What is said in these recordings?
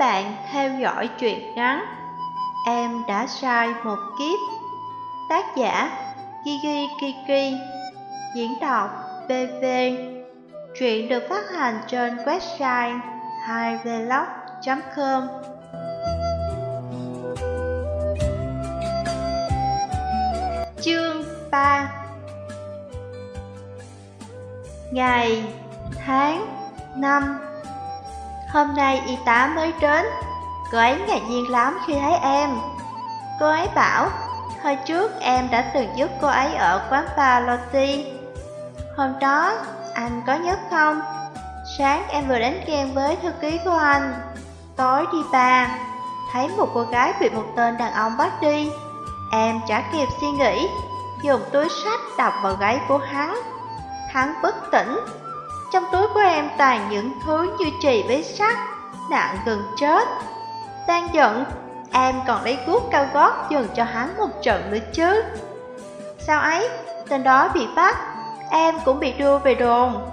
bạn theo dõi truyện ngắn Em đã sai một kiếp Tác giả Gigi Kiki Diễn đọc BV Truyện được phát hành trên website 2vlog.com Chương 3 Ngày, tháng, năm. Hôm nay y tá mới đến. Cô ấy ngạc nhiên lắm khi thấy em. Cô ấy bảo Hồi trước em đã từng giúp cô ấy ở quán bar Lotti Hôm đó, anh có nhớ không? Sáng em vừa đánh ghen với thư ký của anh. Tối đi bar Thấy một cô gái bị một tên đàn ông bắt đi. Em chả kịp suy nghĩ Dùng túi sách đập vào gáy của hắn. Hắn bất tỉnh trong túi của em toàn những thứ như trì với sắt Nặng gần chết. Đang giận Em còn lấy guốc cao gót dừng cho hắn một trận nữa chứ. Sao ấy, tên đó bị bắt Em cũng bị đưa về đồn.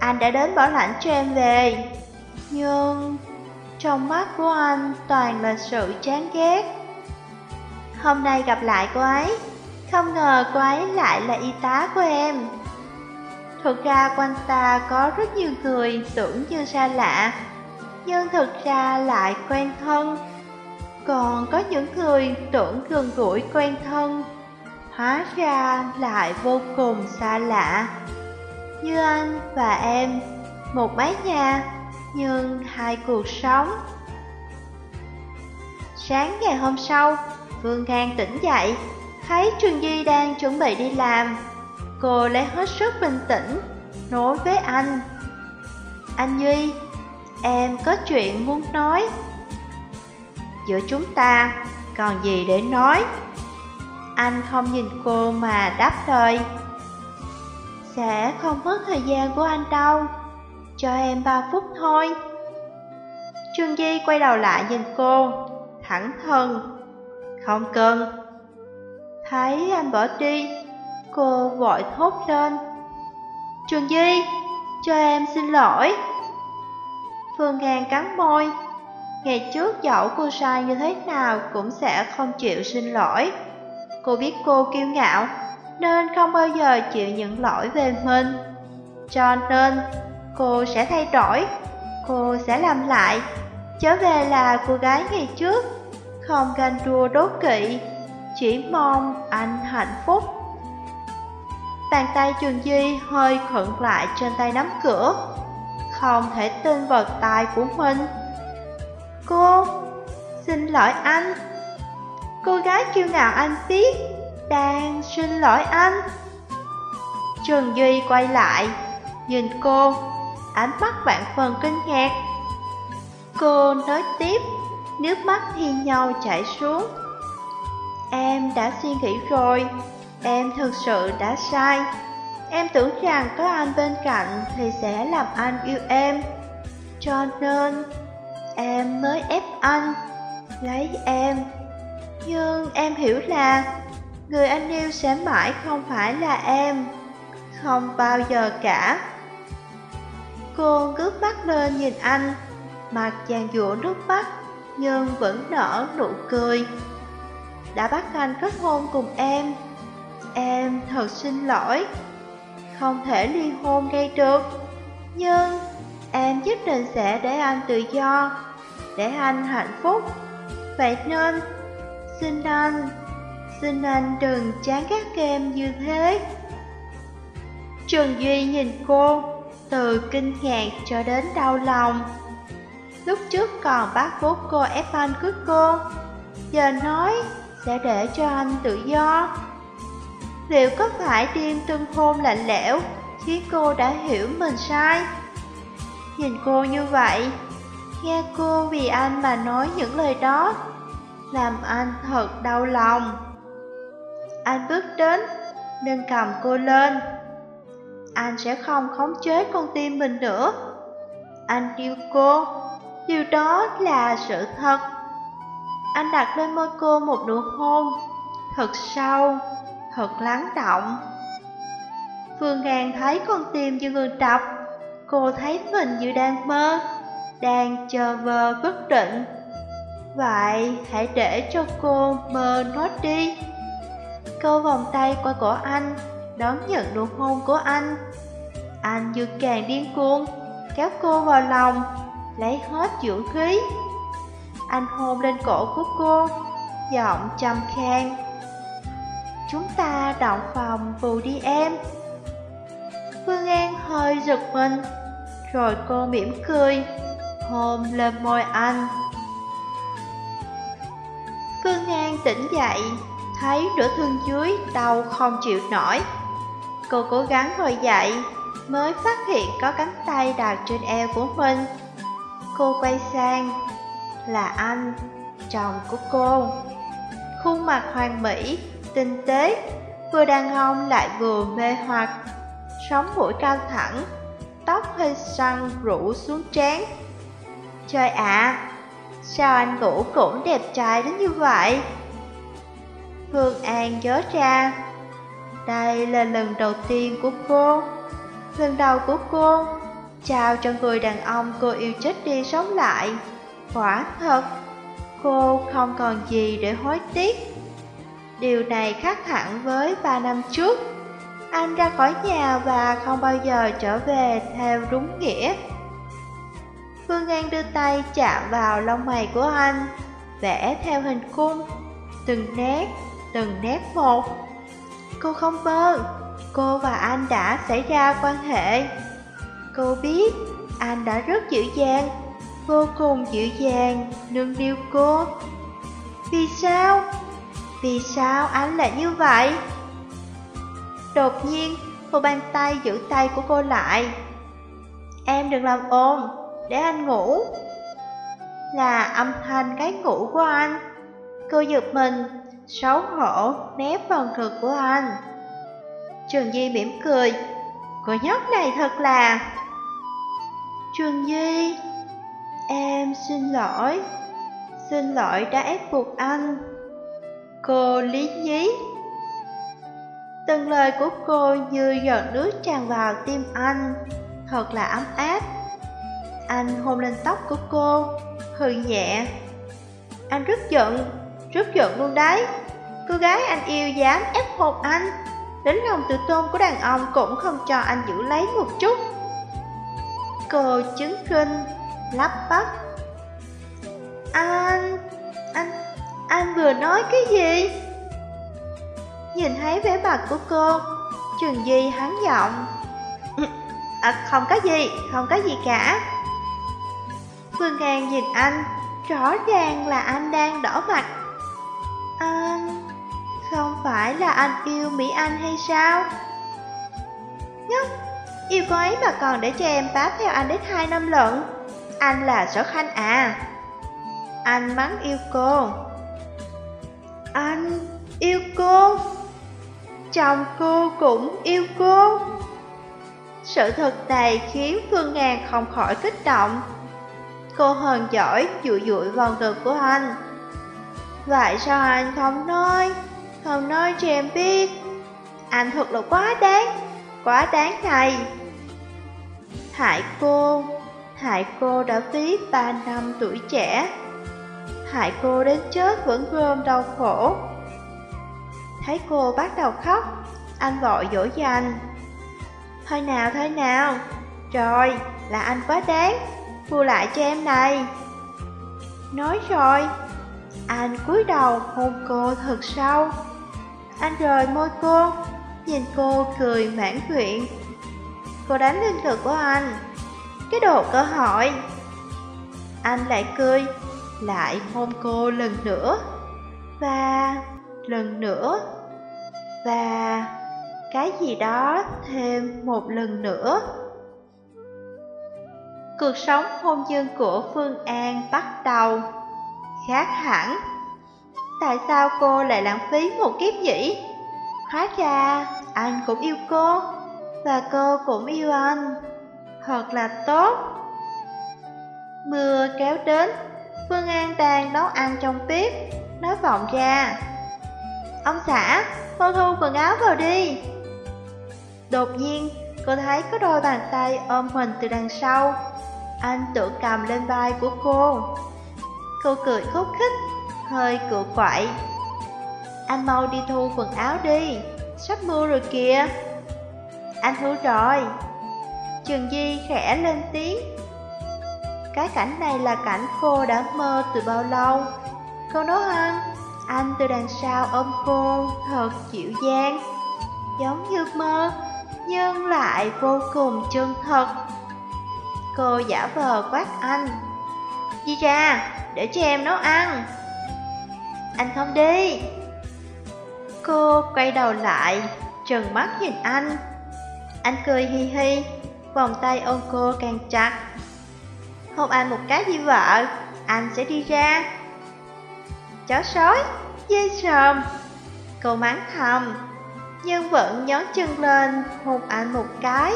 Anh đã đến bảo lãnh cho em về. Nhưng trong mắt của anh toàn là sự chán ghét. Hôm nay gặp lại cô ấy Không ngờ cô ấy lại là y tá của em. Thực ra quanh ta có rất nhiều người tưởng như xa lạ, Nhưng thực ra lại quen thân. Còn có những người tưởng gần gũi quen thân, Hóa ra lại vô cùng xa lạ. Như anh và em, Một mái nhà, Nhưng hai cuộc sống. Sáng ngày hôm sau, Vương Khang tỉnh dậy, Thấy Trường Di đang chuẩn bị đi làm. Cô lấy hết sức bình tĩnh, Nói với anh. Anh Duy, Em có chuyện muốn nói. Giữa chúng ta, Còn gì để nói? Anh không nhìn cô mà đáp lời. Sẽ không mất thời gian của anh đâu, Cho em 3 phút thôi. Trương Di quay đầu lại nhìn cô, Thẳng thân Không cần. Thấy anh bỏ đi Cô vội thốt lên. Trường Di, cho em xin lỗi. Phương Ngàn cắn môi. Ngày trước dẫu cô sai như thế nào cũng sẽ không chịu xin lỗi. Cô biết cô kiêu ngạo Nên không bao giờ chịu những lỗi về mình. Cho nên cô sẽ thay đổi Cô sẽ làm lại. Trở về là cô gái ngày trước Không ganh đua đố kỵ Chỉ mong anh hạnh phúc. Bàn tay Trường Di hơi khẩn lại trên tay nắm cửa. Không thể tin vào tai của mình. Cô, xin lỗi anh. Cô gái kiêu ngạo anh biết Đang xin lỗi anh. Trường Duy quay lại Nhìn cô Ánh mắt bạn phần kinh ngạc. Cô nói tiếp Nước mắt thi nhau chảy xuống. Em đã suy nghĩ rồi. Em thực sự đã sai. Em tưởng rằng có anh bên cạnh thì sẽ làm anh yêu em. Cho nên, em mới ép anh, lấy em. Nhưng em hiểu là người anh yêu sẽ mãi không phải là em. Không bao giờ cả. Cô ngước mắt lên nhìn anh, Mặt chàng dụa nước mắt, Nhưng vẫn nở nụ cười. Đã bắt anh kết hôn cùng em Em thật xin lỗi. Không thể ly hôn ngay được, Nhưng em nhất định sẽ để anh tự do, Để anh hạnh phúc. Vậy nên, Xin anh Xin anh đừng chán ghét em như thế. Trường Duy nhìn cô Từ kinh ngạc cho đến đau lòng. Lúc trước còn bác bố cô ép anh cưới cô, Giờ nói sẽ để cho anh tự do. Liệu có phải tim tương hôn lạnh lẽo Khiến cô đã hiểu mình sai? Nhìn cô như vậy, Nghe cô vì anh mà nói những lời đó, Làm anh thật đau lòng. Anh bước đến, Nâng cầm cô lên. Anh sẽ không khống chế con tim mình nữa. Anh yêu cô, Điều đó là sự thật. Anh đặt lên môi cô một nụ hôn, Thật sâu thật lắng động. Phương Ngàn thấy con tim như ngừng đập, cô thấy mình như đang mơ. đang chờ vờ bất định. Vậy hãy để cho cô mơ nó đi. Cô vòng tay qua cổ anh, đón nhận nụ hôn của anh. Anh như càng điên cuồng, kéo cô vào lòng, lấy hết dưỡng khí. Anh hôn lên cổ của cô, giọng trầm khang. Chúng ta động phòng bù đi em. Phương An hơi giật mình, rồi cô mỉm cười, hôn lên môi anh. Phương An tỉnh dậy, thấy nửa thương dưới đau không chịu nổi. Cô cố gắng ngồi dậy, mới phát hiện có cánh tay đặt trên eo của mình. Cô quay sang, là anh, chồng của cô. Khuôn mặt hoàn mỹ, tinh tế, vừa đàn ông lại vừa mê hoặc. Sống mũi cao thẳng, tóc hơi săn rủ xuống trán. Trời ạ, sao anh Vũ cũng đẹp trai đến như vậy? Phương An nhớ ra, đây là lần đầu tiên của cô, lần đầu của cô, chào cho người đàn ông cô yêu chết đi sống lại. Quả thật, cô không còn gì để hối tiếc. Điều này khác hẳn với ba năm trước. Anh ra khỏi nhà và không bao giờ trở về theo đúng nghĩa. Phương An đưa tay chạm vào lông mày của anh, vẽ theo hình cung, từng nét, từng nét một. Cô không mơ, cô và anh đã xảy ra quan hệ. Cô biết anh đã rất dịu dàng, vô cùng dịu dàng, nương niu cô. Vì sao? Vì sao anh lại như vậy? Đột nhiên, một bàn tay giữ tay của cô lại. Em đừng làm ồn, để anh ngủ. Là âm thanh cái ngủ của anh. Cô giật mình, xấu hổ, nép vào ngực của anh. Trường Di mỉm cười, cô nhóc này thật là... Trường Di, em xin lỗi, xin lỗi đã ép buộc anh. Cô lý nhí. Từng lời của cô như giọt nước tràn vào tim anh, thật là ấm áp. Anh hôn lên tóc của cô, hừ nhẹ. Anh rất giận, rất giận luôn đấy. Cô gái anh yêu dám ép hôn anh. Đến lòng tự tôn của đàn ông cũng không cho anh giữ lấy một chút. Cô chứng kinh, lắp bắp. Anh, anh vừa nói cái gì? Nhìn thấy vẻ mặt của cô, Trường Di hắn giọng. À, không có gì, không có gì cả. Phương An nhìn anh, rõ ràng là anh đang đỏ mặt. Anh... Không phải là anh yêu Mỹ Anh hay sao? Nhóc, yêu cô ấy mà còn để cho em bám theo anh đến hai năm lận. Anh là sở khanh à. Anh mắng yêu cô. Anh yêu cô. Chồng cô cũng yêu cô. Sự thật này khiến Phương Ngàn không khỏi kích động. Cô hờn giỏi, dụi dụi vào ngực của anh Vậy sao anh không nói Không nói cho em biết Anh thật là quá đáng Quá đáng này Hại cô Hại cô đã phí ba năm tuổi trẻ Hại cô đến chết vẫn gom đau khổ. Thấy cô bắt đầu khóc, Anh vội dỗ dành. Thôi nào thôi nào. Rồi, là anh quá đáng. Mua lại cho em này. Nói rồi, Anh cúi đầu hôn cô thật sâu. Anh rời môi cô, Nhìn cô cười mãn nguyện. Cô đánh lên ngực của anh. Cái đồ cơ hội. Anh lại cười lại hôn cô lần nữa Và lần nữa Và cái gì đó thêm một lần nữa cuộc sống hôn nhân của Phương An bắt đầu khác hẳn. Tại sao cô lại lãng phí một kiếp nhỉ? Hóa ra anh cũng yêu cô, và cô cũng yêu anh. Thật là tốt. Mưa kéo đến, Phương An đang nấu ăn trong bếp, nói vọng ra. Ông xã, mau thu quần áo vào đi. Đột nhiên, cô thấy có đôi bàn tay ôm mình từ đằng sau. Anh tự cầm lên vai của cô. Cô cười khúc khích Hơi cựa quậy. Anh mau đi thu quần áo đi Sắp mưa rồi kìa. Anh thu rồi. Trường Di khẽ lên tiếng. Cái cảnh này là cảnh cô đã mơ từ bao lâu? Cô nói anh Anh từ đằng sau ôm cô thật dịu dàng. Giống như mơ Nhưng lại vô cùng chân thật. Cô giả vờ quát anh. Đi ra, để cho em nấu ăn. Anh không đi. Cô quay đầu lại, trừng mắt nhìn anh. Anh cười hi hi, vòng tay ôm cô càng chặt. Không anh một cái gì vợ, anh sẽ đi ra Chó sói, dê sờm Cô mắng thầm Nhưng vẫn nhón chân lên hôn anh một cái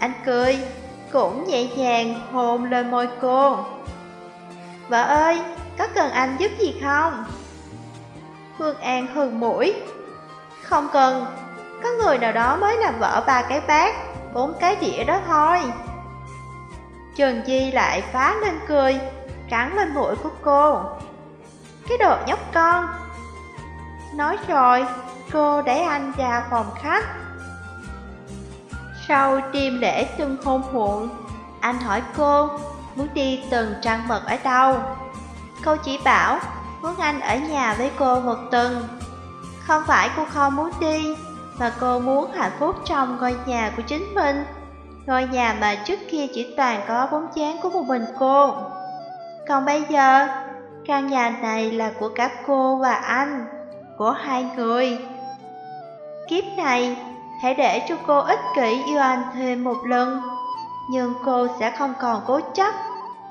Anh cười cũng nhẹ nhàng hôn lên môi cô. Vợ ơi, có cần anh giúp gì không? Phương An hừng mũi. Không cần, có người nào đó mới làm vợ ba cái bát, bốn cái đĩa đó thôi. Trần Di lại phá lên cười, cắn lên mũi của cô. Cái đồ nhóc con. Nói rồi, cô đẩy anh ra phòng khách. Sau tiêm lễ từng hôn muộn, anh hỏi cô muốn đi từng trăng mật ở đâu. Cô chỉ bảo muốn anh ở nhà với cô một tuần. Không phải cô không muốn đi, mà cô muốn hạnh phúc trong ngôi nhà của chính mình. Ngôi nhà mà trước kia chỉ toàn có bóng dáng của một mình cô. Còn bây giờ, căn nhà này là của cả cô và anh, của hai người. Kiếp này, Hãy để cho cô ích kỷ yêu anh thêm một lần Nhưng cô sẽ không còn cố chấp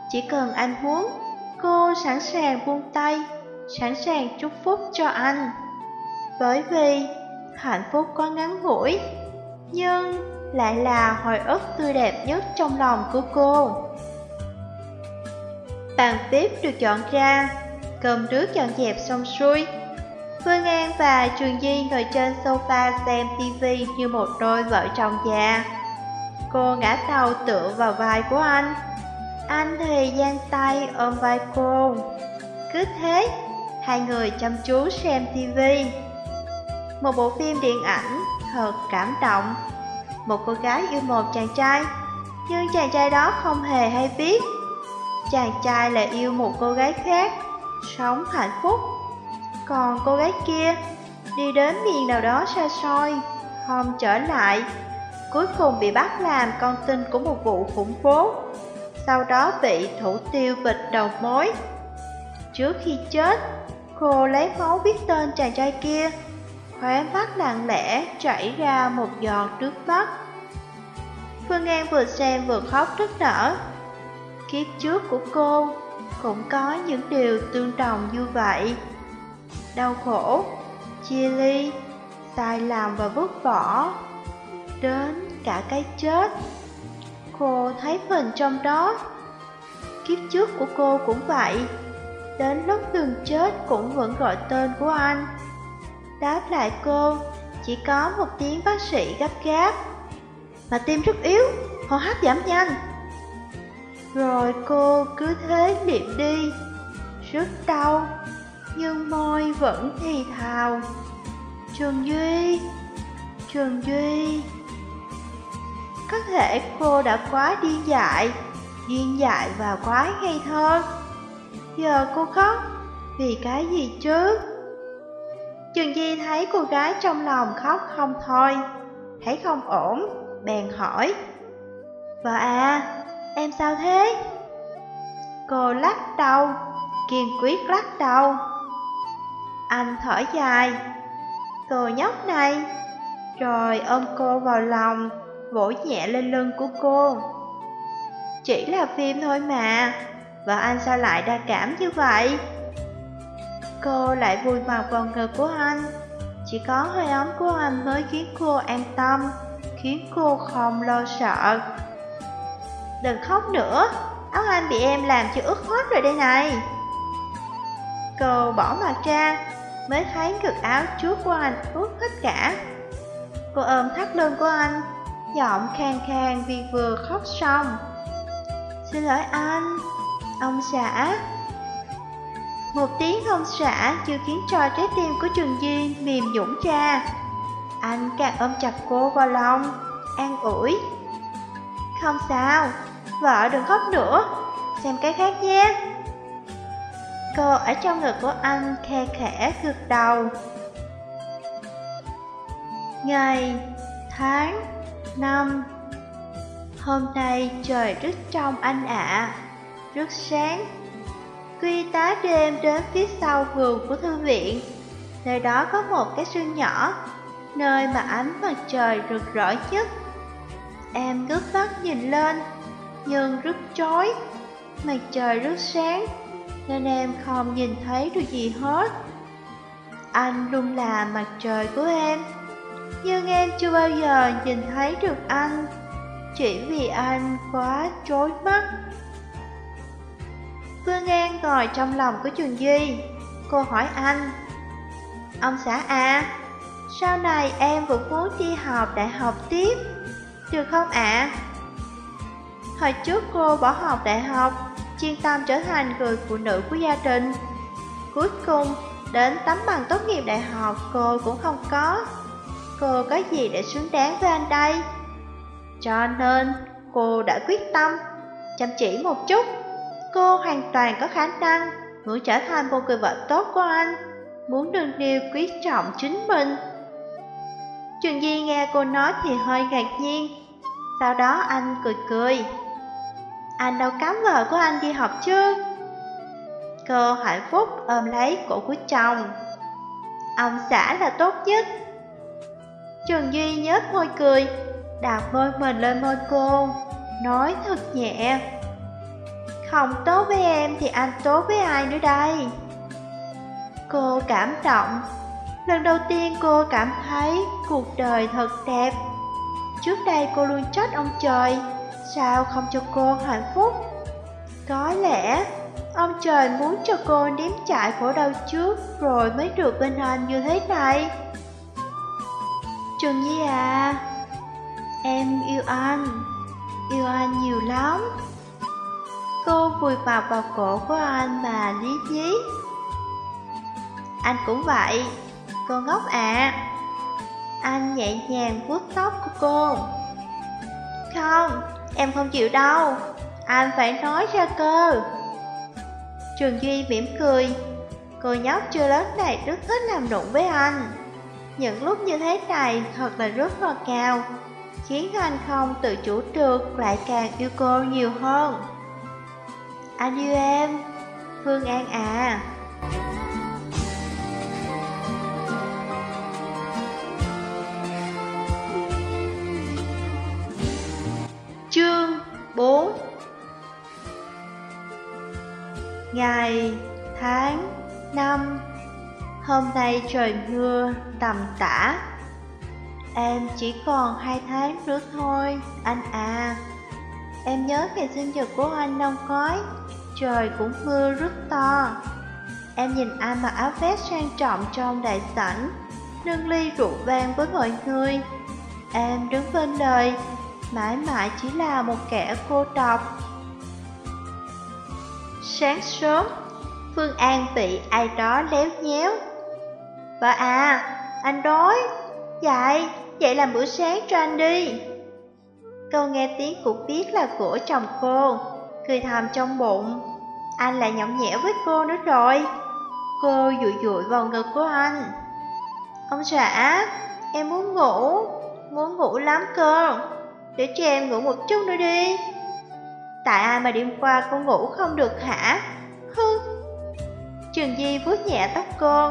Chỉ cần anh muốn Cô sẵn sàng buông tay Sẵn sàng chúc phúc cho anh Bởi vì hạnh phúc có ngắn ngủi Nhưng lại là hồi ức tươi đẹp nhất trong lòng của cô Bàn bếp được dọn ra Cơm nước dọn dẹp xong xuôi Phương An và Trường Di ngồi trên sofa xem TV như một đôi vợ chồng già. Cô ngã đầu tựa vào vai của anh. Anh thì giang tay ôm vai cô. Cứ thế, hai người chăm chú xem TV. Một bộ phim điện ảnh thật cảm động. Một cô gái yêu một chàng trai, nhưng chàng trai đó không hề hay biết. Chàng trai lại yêu một cô gái khác, sống hạnh phúc còn cô gái kia đi đến miền nào đó xa xôi, không trở lại, cuối cùng bị bắt làm con tin của một vụ khủng bố, sau đó bị thủ tiêu bịch đầu mối. Trước khi chết, cô lấy máu viết tên chàng trai kia, khóe mắt lặng lẽ chảy ra một giọt trước mắt. Phương An vừa xem vừa khóc rất nở. Kiếp trước của cô cũng có những điều tương đồng như vậy đau khổ, chia ly, sai lầm và vứt bỏ, đến cả cái chết. Cô thấy mình trong đó. Kiếp trước của cô cũng vậy, đến lúc đường chết cũng vẫn gọi tên của anh. Đáp lại cô, chỉ có một tiếng bác sĩ gấp gáp. Mà tim rất yếu, hô hấp giảm nhanh. Rồi cô cứ thế liệm đi, rất đau nhưng môi vẫn thì thào Trường Duy, Trường Duy Có thể cô đã quá điên dại, điên dại và quá ngây thơ Giờ cô khóc, vì cái gì chứ? Trường Di thấy cô gái trong lòng khóc không thôi. Thấy không ổn, bèn hỏi Vợ à, em sao thế? Cô lắc đầu, kiên quyết lắc đầu. Anh thở dài Cô nhóc này. Rồi ôm cô vào lòng Vỗ nhẹ lên lưng của cô. Chỉ là phim thôi mà vợ anh sao lại đa cảm như vậy? Cô lại vùi mặt vào ngực của anh Chỉ có hơi ấm của anh mới khiến cô an tâm Khiến cô không lo sợ Đừng khóc nữa Áo anh bị em làm cho ướt hết rồi đây này Cô bỏ mặt ra mới thấy ngực áo trước của anh ướt hết cả. Cô ôm thắt lưng của anh, giọng khang khang vì vừa khóc xong. Xin lỗi anh Ông xã một tiếng không xả chưa khiến cho trái tim của Trường Di mềm dũng ra. Anh càng ôm chặt cô vào lòng An ủi. Không sao Vợ đừng khóc nữa Xem cái khác nhé. Cô ở trong ngực của anh khe khẽ gật đầu. Ngày, tháng, năm Hôm nay trời rất trong anh ạ, rất sáng. Quy tá đêm đến phía sau vườn của thư viện, nơi đó có một cái sân nhỏ, nơi mà ánh mặt trời rực rỡ nhất. Em ngước mắt nhìn lên, nhưng rất chói, mặt trời rất sáng, nên em không nhìn thấy được gì hết. Anh luôn là mặt trời của em, nhưng em chưa bao giờ nhìn thấy được anh chỉ vì anh quá chói mắt. Phương An ngồi trong lòng của Trường Duy, cô hỏi anh, Ông xã à, sau này em vẫn muốn đi học đại học tiếp, được không ạ? Hồi trước cô bỏ học đại học, chuyên tâm trở thành người phụ nữ của gia đình. Cuối cùng, đến tấm bằng tốt nghiệp đại học cô cũng không có. Cô có gì để xứng đáng với anh đây? Cho nên cô đã quyết tâm chăm chỉ một chút. Cô hoàn toàn có khả năng muốn trở thành một người vợ tốt của anh, muốn đừng điều quý trọng chính mình. Trường Di nghe cô nói thì hơi ngạc nhiên, sau đó anh cười cười. Anh đâu cấm vợ của anh đi học chứ? Cô hạnh phúc ôm lấy cổ của chồng. Ông xã là tốt nhất. Trường Duy nhếch môi cười, đạp môi mình lên môi cô, nói thật nhẹ. Không tốt với em thì anh tốt với ai nữa đây? Cô cảm động, lần đầu tiên cô cảm thấy cuộc đời thật đẹp. Trước đây cô luôn trách ông trời, sao không cho cô hạnh phúc? Có lẽ ông trời muốn cho cô nếm trải khổ đau trước rồi mới được bên anh như thế này. Trường Nhi à, Em yêu anh, yêu anh nhiều lắm. Cô vùi vào vào cổ của anh mà lý nhí. Anh cũng vậy, cô ngốc ạ. À. Anh nhẹ nhàng vuốt tóc của cô. Không, em không chịu đâu, anh phải nói ra cơ. Trường Duy mỉm cười, cô nhóc chưa lớn này rất thích làm đụng với anh. Những lúc như thế này thật là rất ngọt ngào khiến anh không tự chủ được lại càng yêu cô nhiều hơn. Anh yêu em, Phương An à. Chương 4 Ngày, tháng, năm Hôm nay trời mưa, tầm tã Em chỉ còn hai tháng nữa thôi, anh à. Em nhớ ngày sinh nhật của anh nông khói trời cũng mưa rất to. Em nhìn anh mặc áo vest sang trọng trong đại sảnh, nâng ly rượu vang với mọi người. Em đứng bên đời, mãi mãi chỉ là một kẻ cô độc. Sáng sớm, Phương An bị ai đó léo nhéo. Vợ à, anh đói. Dậy, Vậy làm bữa sáng cho anh đi Câu nghe tiếng cũng biết là của chồng cô. Cười thầm trong bụng. Anh lại nhõng nhẽo với cô nữa rồi. Cô dụi dụi vào ngực của anh. Ông xã Em muốn ngủ. Muốn ngủ lắm cơ. Để cho em ngủ một chút nữa đi. Tại ai mà đêm qua cô ngủ không được hả? Hư Trường Di vuốt nhẹ tóc cô.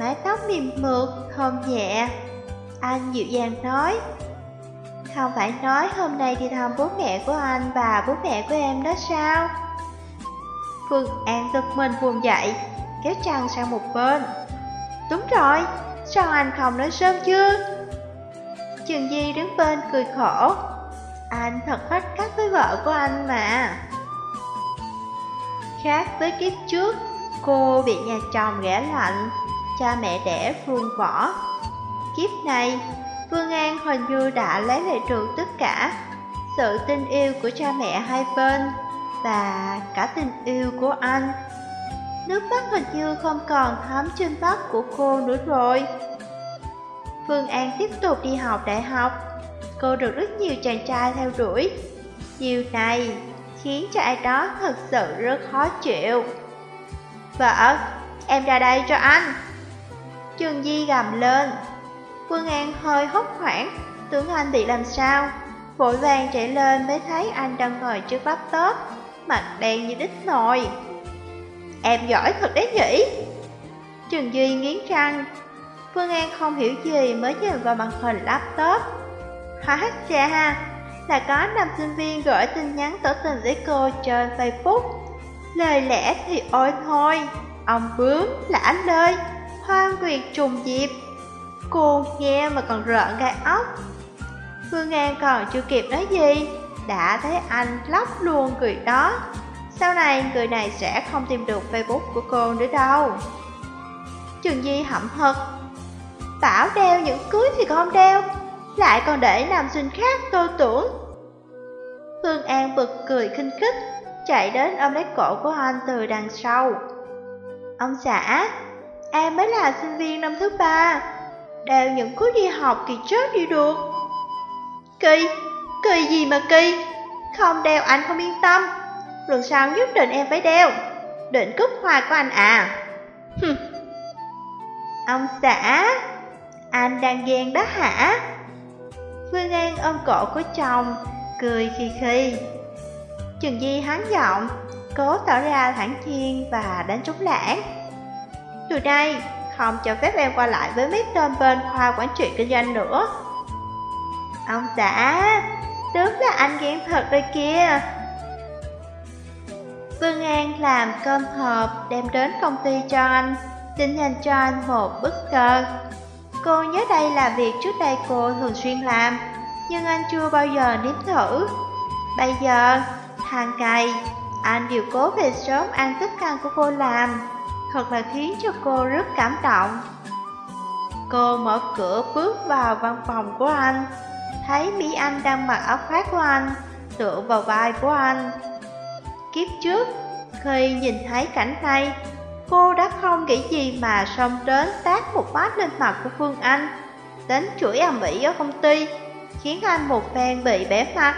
Mái tóc mềm mượt, hôn nhẹ. Anh dịu dàng nói không phải nói hôm nay đi thăm bố mẹ của anh và bố mẹ của em đó sao? Phương An giật mình vùng dậy, kéo chăn sang một bên Đúng rồi, sao anh không nói sớm chưa? Trường Di đứng bên cười khổ Anh thật hết cách với vợ của anh mà Khác với kiếp trước, cô bị nhà chồng ghẻ lạnh Cha mẹ đẻ phương bỏ Kiếp này, Phương An hình như đã lấy lại được tất cả sự tình yêu của cha mẹ hai bên. và cả tình yêu của anh. Nước mắt hình như không còn thấm trên tóc của cô nữa rồi. Phương An tiếp tục đi học đại học. Cô được rất nhiều chàng trai theo đuổi. Điều này khiến cho ai đó thật sự rất khó chịu. Vợ, em ra đây cho anh. Trường Di gầm lên. Quân An hơi hốt hoảng, tưởng anh bị làm sao. Vội vàng chạy lên mới thấy anh đang ngồi trước laptop, mặt đen như đít nồi. Em giỏi thật đấy nhỉ? Trường Duy nghiến răng. Phương An không hiểu gì mới nhìn vào màn hình laptop. Hóa ra là có nam sinh viên gửi tin nhắn tỏ tình với cô trên Facebook. Lời lẽ thì ôi thôi, ông bướm là anh ơi, hoang quyệt trùng dịp. Cô nghe mà còn rợn gai ốc. Phương An còn chưa kịp nói gì, đã thấy anh lóc luôn cười đó. Sau này người này sẽ không tìm được Facebook của cô nữa đâu. Trường Di hậm hực. Bảo đeo những cưới thì không đeo, lại còn để nam sinh khác tô tưởng. Phương An bực cười khinh khích, chạy đến ôm lấy cổ của anh từ đằng sau. Ông xã, em mới là sinh viên năm thứ ba, đeo những khối đi học thì chết đi được. Kỳ, kỳ gì mà kỳ, không đeo anh không yên tâm, lần sau nhất định em phải đeo, định cướp hoa của anh à. Hừm. Ông xã, anh đang ghen đó hả? Phương An ôm cổ của chồng, cười khi khi. Trường Di hắn giọng, cố tỏ ra thẳng chiên và đánh trống lãng. Từ đây, không cho phép em qua lại với mấy tên bên khoa quản trị kinh doanh nữa. Ông xã, tướng là anh ghen thật đây kia. Vương An làm cơm hộp đem đến công ty cho anh, định hình cho anh một bức cờ. Cô nhớ đây là việc trước đây cô thường xuyên làm, nhưng anh chưa bao giờ nếm thử. Bây giờ, hàng ngày, anh đều cố về sớm ăn thức ăn của cô làm, thật là khiến cho cô rất cảm động. Cô mở cửa bước vào văn phòng của anh, thấy Mỹ Anh đang mặc áo khoác của anh, tựa vào vai của anh. Kiếp trước, khi nhìn thấy cảnh này, cô đã không nghĩ gì mà xông đến tát một phát lên mặt của Phương Anh, đến chửi ầm ĩ ở công ty, khiến anh một phen bị bẻ mặt.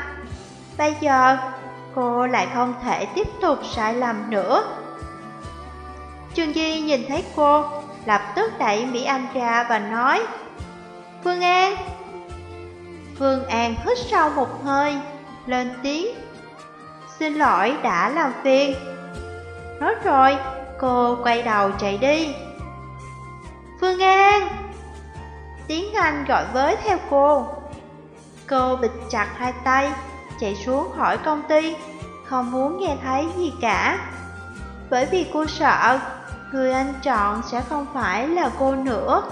Bây giờ, cô lại không thể tiếp tục sai lầm nữa. Trương Di nhìn thấy cô, lập tức đẩy Mỹ Anh ra và nói Phương An. Phương An hít sâu một hơi, lên tiếng Xin lỗi đã làm phiền. Nói rồi, cô quay đầu chạy đi. Phương An. Tiếng Anh gọi với theo cô. Cô bịt chặt hai tay, chạy xuống khỏi công ty Không muốn nghe thấy gì cả. Bởi vì cô sợ Người anh chọn sẽ không phải là cô nữa.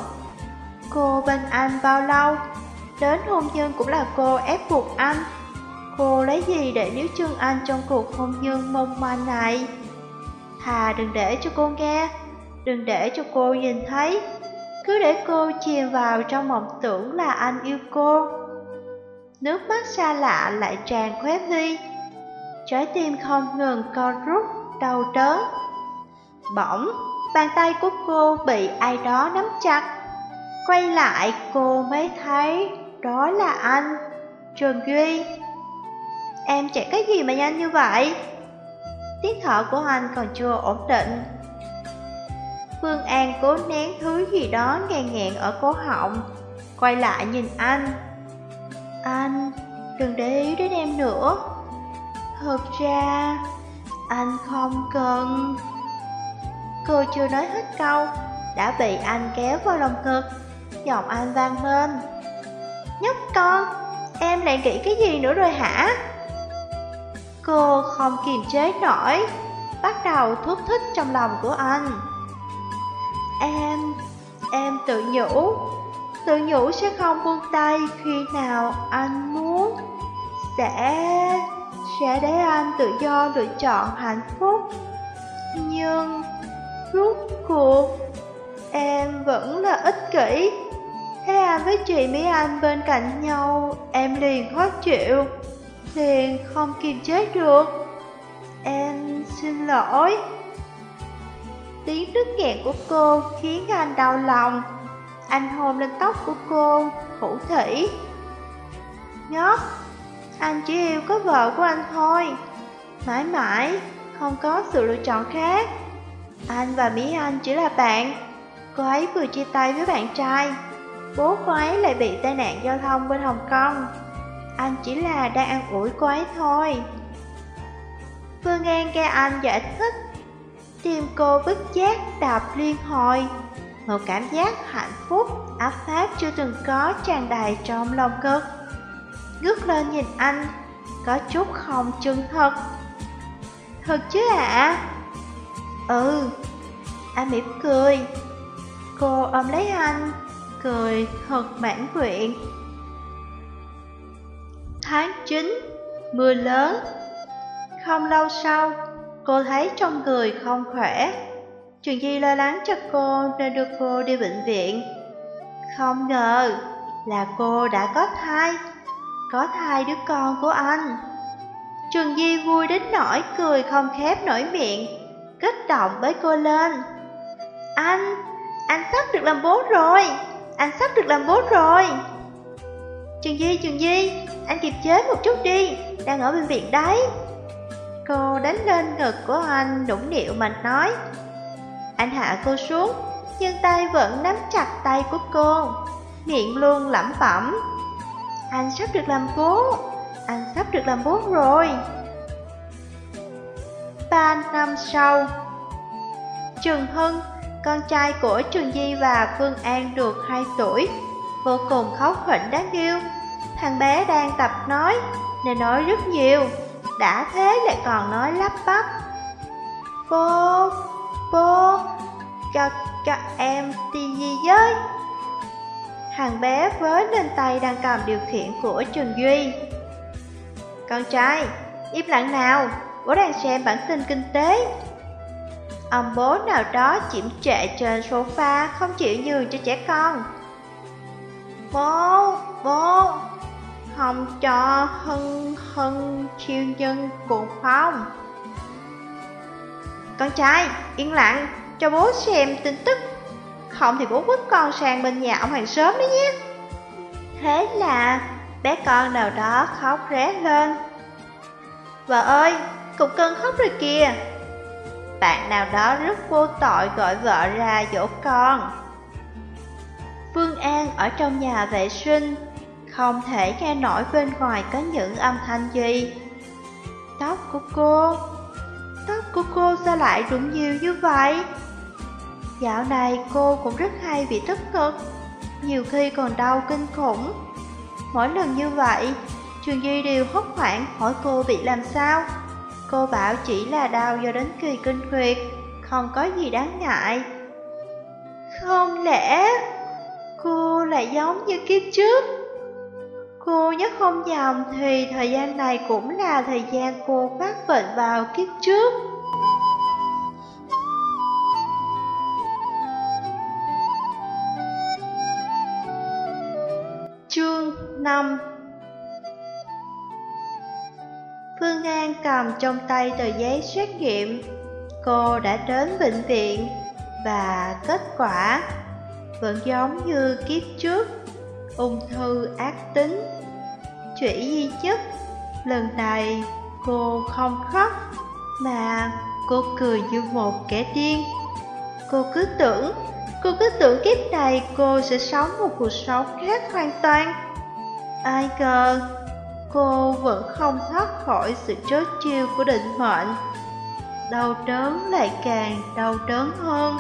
Cô bên anh bao lâu? Đến hôn nhân cũng là cô ép buộc anh. Cô lấy gì để níu chân anh trong cuộc hôn nhân mong manh này? Thà đừng để cho cô nghe Đừng để cho cô nhìn thấy. Cứ để cô chìm vào trong mộng tưởng là anh yêu cô. Nước mắt xa lạ lại tràn khóe mi. Trái tim không ngừng co rút, đau đớn. Bỗng, bàn tay của cô bị ai đó nắm chặt. Quay lại cô mới thấy đó là anh, Trường Duy. Em chạy cái gì mà nhanh như vậy? Tiếng thở của anh còn chưa ổn định. Phương An cố nén thứ gì đó ngàn ngẹn ở cổ họng Quay lại nhìn anh. Anh, đừng để ý đến em nữa. Thực ra, anh không cần. Cô chưa nói hết câu Đã bị anh kéo vào lòng ngực Giọng anh vang lên Nhóc con, em lại nghĩ cái gì nữa rồi hả? Cô không kiềm chế nổi, bắt đầu thúc thích trong lòng của anh. Em, em tự nhủ, tự nhủ sẽ không buông tay khi nào anh muốn. Sẽ, sẽ để anh tự do lựa chọn hạnh phúc. Nhưng, rốt cuộc, em vẫn là ích kỷ. Thấy anh với chị Mỹ Anh bên cạnh nhau, em liền khó chịu. Liền không kiềm chế được. Em xin lỗi. Tiếng đứt nghẹn của cô khiến anh đau lòng. Anh hôn lên tóc của cô, thủ thủy Nhóc, anh chỉ yêu có vợ của anh thôi. Mãi mãi, không có sự lựa chọn khác. Anh và Mỹ Anh chỉ là bạn. Cô ấy vừa chia tay với bạn trai. Bố cô ấy lại bị tai nạn giao thông bên Hồng Kông. Anh chỉ là đang ăn ủi cô ấy thôi. Phương An nghe anh giải thích Tim cô bức giác đạp liên hồi. Một cảm giác hạnh phúc, áp phát chưa từng có tràn đầy trong lòng cực Ngước lên nhìn anh, có chút không chân thật. Thật chứ ạ? Ừ, anh mỉm cười. Cô ôm lấy anh, cười thật mãn nguyện. Tháng 9, mưa lớn. Không lâu sau, cô thấy trong người không khỏe. Trường Di lo lắng cho cô nên đưa cô đi bệnh viện. Không ngờ là cô đã có thai. Có thai đứa con của anh. Trường Di vui đến nỗi cười không khép nổi miệng. Kích động với cô lên. Anh, anh sắp được làm bố rồi Anh sắp được làm bố rồi. Trường Di, Trường Di, anh kịp chế một chút đi Đang ở bệnh viện đấy. Cô đánh lên ngực của anh nũng điệu mà nói. Anh hạ cô xuống Nhưng tay vẫn nắm chặt tay của cô Miệng luôn lẩm bẩm. Anh sắp được làm bố Anh sắp được làm bố rồi. Ba năm sau. Trường Hưng Con trai của Trường Di và Phương An được 2 tuổi Vô cùng khóc khỉnh đáng yêu. Thằng bé đang tập nói Nên nói rất nhiều đã thế lại còn nói lắp bắp. Bố, bố, cho, cho em đi gì với. Thằng bé với lên tay đang cầm điều khiển của Trường Duy. Con trai, im lặng nào, bố đang xem bản tin kinh tế. Ông bố nào đó chiếm trệ trên sofa không chịu nhường cho trẻ con. Bố, bố, không cho hân hân siêu nhân cuộn phong Con trai, yên lặng, cho bố xem tin tức. Không thì bố quất con sang bên nhà ông hàng sớm đấy nhé. Thế là bé con nào đó khóc ré lên. Vợ ơi, cục cơn khóc rồi kìa Bạn nào đó rất vô tội gọi vợ ra dỗ con Phương An ở trong nhà vệ sinh không thể nghe nổi bên ngoài có những âm thanh gì. Tóc của cô, tóc của cô sao lại rụng nhiều như vậy? Dạo này cô cũng rất hay bị tức ngực, nhiều khi còn đau kinh khủng. Mỗi lần như vậy, Trường Duy đều hốt hoảng hỏi cô bị làm sao. Cô bảo chỉ là đau do đến kỳ kinh nguyệt, không có gì đáng ngại. Không lẽ cô lại giống như kiếp trước? Cô nhớ không nhầm thì thời gian này cũng là thời gian cô phát bệnh vào kiếp trước. Chương 5 Phương An cầm trong tay tờ giấy xét nghiệm. Cô đã đến bệnh viện và kết quả vẫn giống như kiếp trước ung thư ác tính. Chủy di chức, lần này cô không khóc Mà cô cười như một kẻ điên. Cô cứ tưởng, cô cứ tưởng kiếp này cô sẽ sống một cuộc sống khác hoàn toàn. Ai ngờ, cô vẫn không thoát khỏi sự trớ chiêu của định mệnh Đau đớn lại càng đau đớn hơn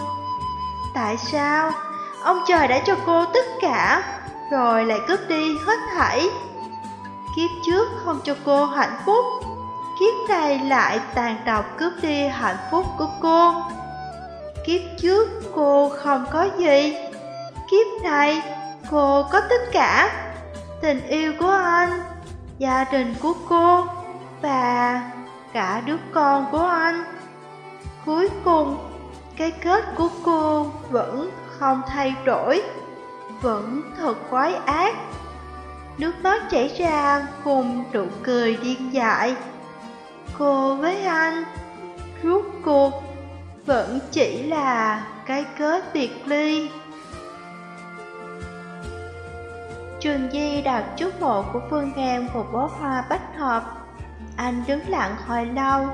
Tại sao? Ông trời đã cho cô tất cả rồi lại cướp đi hết thảy. Kiếp trước không cho cô hạnh phúc, kiếp này lại tàn độc cướp đi hạnh phúc của cô. Kiếp trước cô không có gì, kiếp này cô có tất cả. Tình yêu của anh, gia đình của cô và cả đứa con của anh. Cuối cùng, cái kết của cô vẫn không thay đổi vẫn thật quái ác. Nước mắt chảy ra cùng nụ cười điên dại. cô với anh Rốt cuộc vẫn chỉ là cái kết biệt ly Trường Di đặt trước mộ của Phương Ngang một bó hoa bách hợp. Anh đứng lặng hồi lâu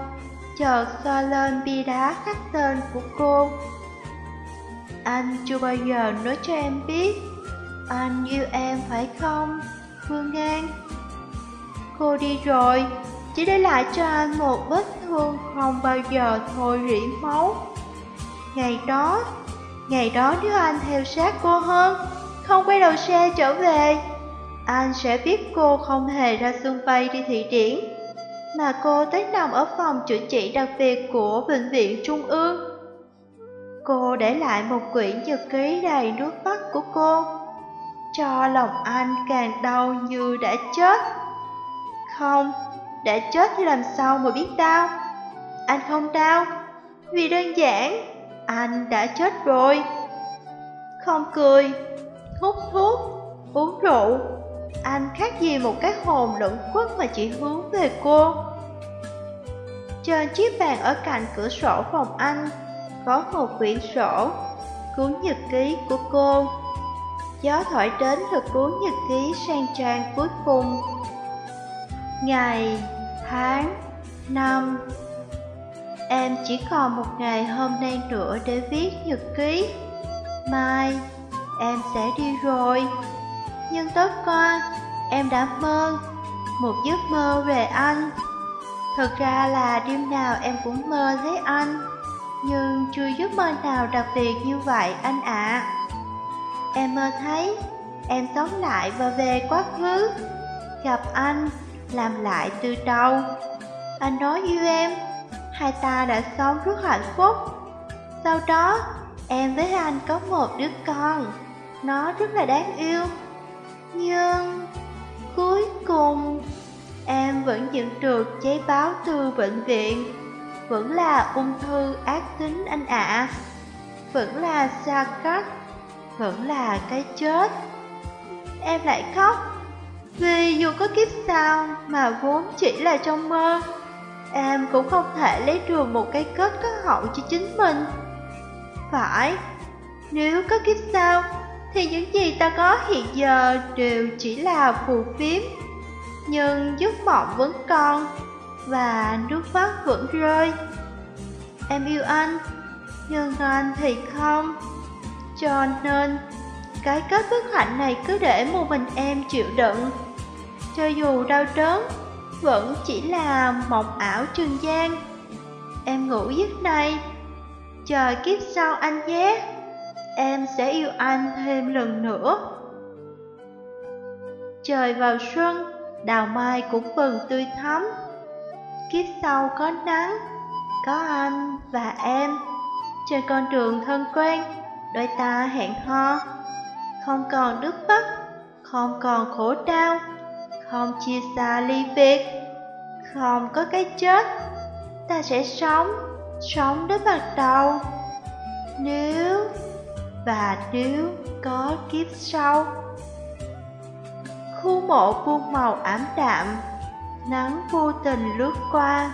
Chợt so lên bia đá khắc tên của cô. Anh chưa bao giờ nói cho em biết Anh yêu em phải không, Phương Ngang Cô đi rồi, chỉ để lại cho anh một vết thương không bao giờ thôi rỉ máu. Ngày đó, ngày đó nếu anh theo sát cô hơn không quay đầu xe trở về. Anh sẽ biết cô không hề ra sân bay đi thị điển Mà cô tới nằm ở phòng chữa trị đặc biệt của Bệnh viện Trung ương. Cô để lại một quyển nhật ký đầy nước mắt của cô. Cho lòng anh càng đau như đã chết. Không, đã chết thì làm sao mà biết đau? Anh không đau Vì đơn giản Anh đã chết rồi. Không cười Hút thuốc Uống rượu. Anh khác gì một cái hồn lẫn quất mà chỉ hướng về cô. Trên chiếc bàn ở cạnh cửa sổ phòng anh Có một quyển sổ Cuốn nhật ký của cô. Gió thổi đến lượt cuốn nhật ký sang trang cuối cùng. Ngày, tháng, năm. Em chỉ còn một ngày hôm nay nữa để viết nhật ký. Mai, em sẽ đi rồi. Nhưng tối qua, em đã mơ Một giấc mơ về anh. Thật ra là đêm nào em cũng mơ thấy anh Nhưng chưa giấc mơ nào đặc biệt như vậy anh ạ. Em mơ thấy em sống lại và về quá khứ Gặp anh làm lại từ đầu. Anh nói yêu em Hai ta đã sống rất hạnh phúc. Sau đó em với anh có một đứa con. Nó rất là đáng yêu. Nhưng cuối cùng Em vẫn nhận được giấy báo từ bệnh viện. Vẫn là ung thư ác tính anh ạ. Vẫn là xa cách. Vẫn là cái chết. Em lại khóc. Vì dù có kiếp sau mà vốn chỉ là trong mơ Em cũng không thể lấy được một cái kết có hậu cho chính mình. Phải, nếu có kiếp sau thì những gì ta có hiện giờ đều chỉ là phù phiếm. Nhưng giấc mộng vẫn còn Và nước mắt vẫn rơi. Em yêu anh Nhưng anh thì không. Cho nên Cái kết bất hạnh này cứ để một mình em chịu đựng. Cho dù đau đớn, vẫn chỉ là mộng ảo trường gian. Em ngủ giấc này, chờ kiếp sau anh nhé, em sẽ yêu anh thêm lần nữa. Trời vào xuân, đào mai cũng bừng tươi thắm. Kiếp sau có nắng, có anh và em. Trên con đường thân quen, đôi ta hẹn ho. Không còn đứt bắt, không còn khổ đau không chia xa ly biệt, không có cái chết, ta sẽ sống, sống đến bắt đầu. Nếu và nếu có kiếp sau. Khu mộ buông màu ảm đạm, nắng vô tình lướt qua.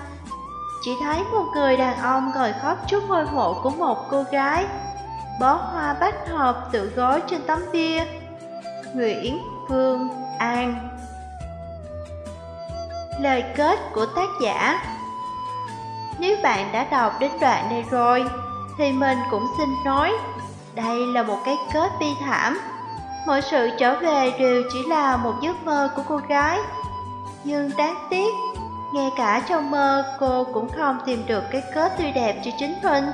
Chỉ thấy một người đàn ông ngồi khóc trước ngôi mộ của một cô gái. Bó hoa bách hợp tự gói trên tấm bia. Nguyễn Phương An Lời kết của tác giả Nếu bạn đã đọc đến đoạn này rồi, thì mình cũng xin nói, đây là một cái kết bi thảm. Mọi sự trở về đều chỉ là một giấc mơ của cô gái. Nhưng đáng tiếc, ngay cả trong mơ cô cũng không tìm được cái kết tươi đẹp cho chính mình.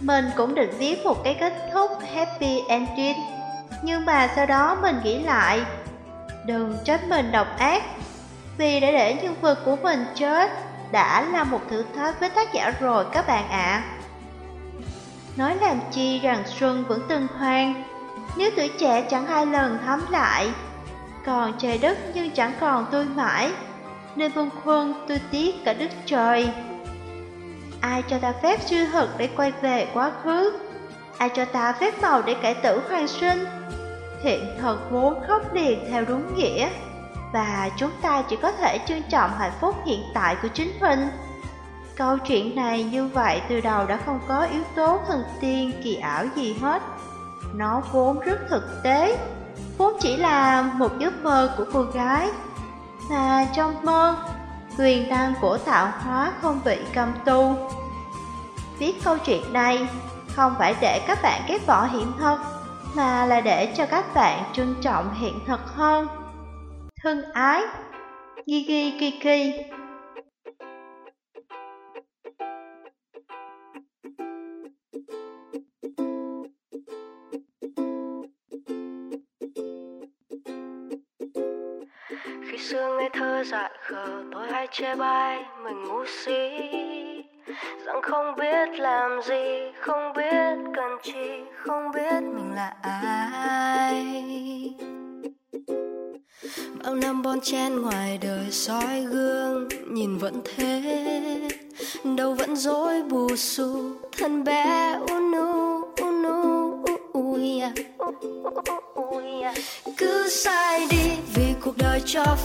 Mình cũng định viết một cái kết thúc happy ending, nhưng mà sau đó mình nghĩ lại, đừng trách mình độc ác vì đã để nhân vật của mình chết đã là một thử thách với tác giả rồi các bạn ạ. Nói làm chi rằng xuân vẫn từng hoang, nếu tuổi trẻ chẳng hai lần thấm lại, còn trời đất nhưng chẳng còn tươi mãi, nên vương khuân tôi tiếc cả đất trời. Ai cho ta phép siêu hực để quay về quá khứ? Ai cho ta phép màu để cải tử hoàn sinh? Hiện thật vốn khóc liền theo đúng nghĩa và chúng ta chỉ có thể trân trọng hạnh phúc hiện tại của chính mình. Câu chuyện này như vậy từ đầu đã không có yếu tố thần tiên kỳ ảo gì hết. Nó vốn rất thực tế, vốn chỉ là một giấc mơ của cô gái. Mà trong mơ, quyền năng của tạo hóa không bị cầm tu. Viết câu chuyện này không phải để các bạn ghét bỏ hiện thực, mà là để cho các bạn trân trọng hiện thực hơn. Thân ái Gigi Kiki xưa ngây thơ dại khờ tôi hay chê bai mình ngu si rằng không biết làm gì không biết cần chi không biết mình là ai bao năm bon chen ngoài đời soi gương nhìn vẫn thế đâu vẫn dối bù xù thân bé unu unu cứ sai đi vì cuộc đời cho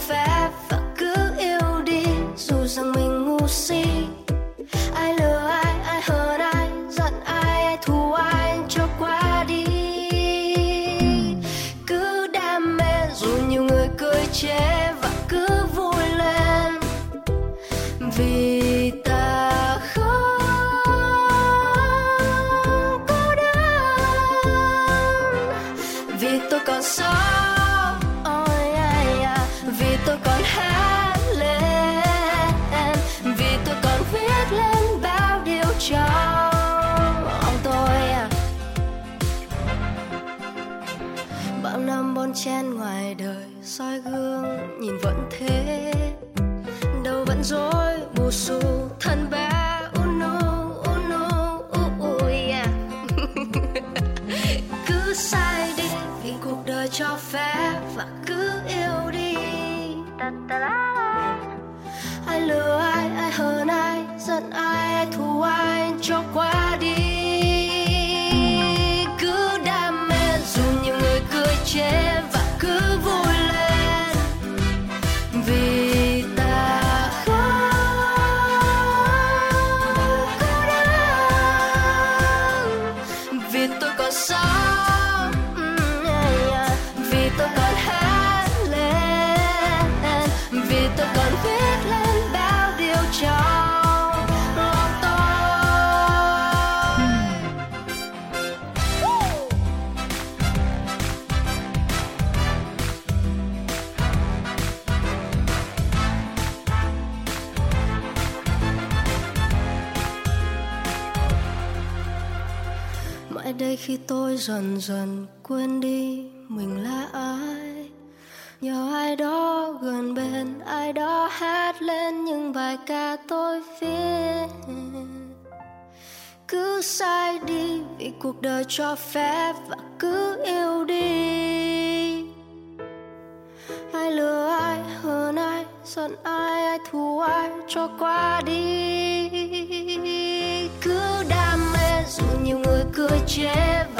gương nhìn vẫn thế. Đâu vẫn rối bù xù thân bé oh no oh, oh yeah. cứ sai đi vì cuộc đời cho phép và cứ yêu đi. Ai lừa ai ai hờn ai giận ai ai thù ai cho qua. Khi tôi dần dần quên đi mình là ai. Nhờ ai đó gần bên, ai đó hát lên những bài ca tôi viết. Cứ sai đi vì cuộc đời cho phép và cứ yêu đi. Ai lừa ai, hờn ai, giận ai ai thù ai, cho qua đi dù nhiều người cười chế và